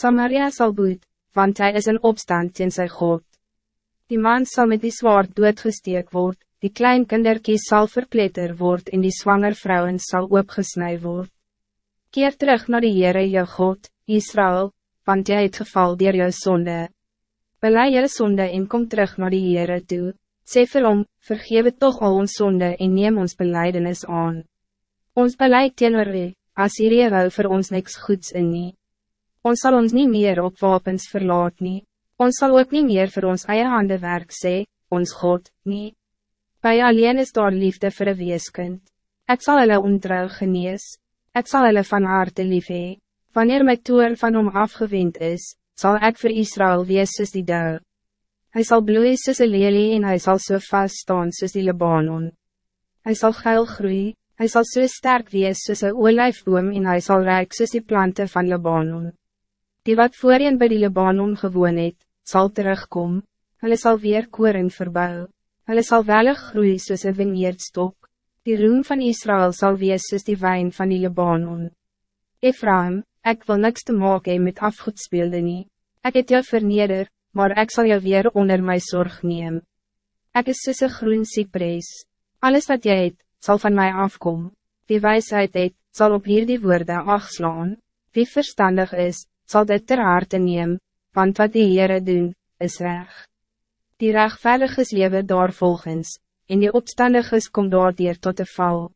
Samaria zal boet, want hij is een opstand in zijn God. Die man zal met die zwaard doodgesteek word, die klein kinderkies zal verpletter word en die zwanger vrouwen zal opgesnij word. Keer terug naar de Heere jou God, Israël, want jy het geval dier jou sonde. Belei jou sonde en kom terug naar de Heere toe, sê vir hom, vergewe toch al ons sonde en neem ons beleidenis aan. Ons beleid teenoor u, Assyrië wil voor ons niks goeds in nie. Ons zal ons niet meer op wapens verlaat nie. Ons zal ook niet meer voor ons eie hande werk sê, ons God, nie. Bij alleen is daar liefde vir een weeskind. Ek sal hulle ontrouw genees. Ek sal hulle van harte lief hee. Wanneer my toer van hom afgewend is, zal ik voor Israël wees soos die dou. Hij zal bloeien soos een lelie en hij zal so vast staan soos die Libanon. Hij zal geil groei, hij zal so sterk wees soos een olijfboom en hij zal rijk soos die planten van Libanon. Die wat voorheen bij die Libanon gewoon het, zal terugkomen. Hulle zal weer koring verbouwen. Hulle zal welig groei soos een vineyardstok. Die roem van Israël zal wees soos die wijn van die Libanon. Ephraim, ik wil niks te maken met afgoedspeelde nie. Ik het jou verneder, maar ik zal jou weer onder mijn zorg nemen. Ik is soos een groen cypress. Alles wat jy het, zal van mij afkomen. Wie wijsheid het, zal op hierdie woorde afslaan. Wie verstandig is, zal dit ter harte neem, want wat die Heere doen, is reg. Die rechtvaardiges lewe daar volgens, en die opstandiges kom daar tot de val.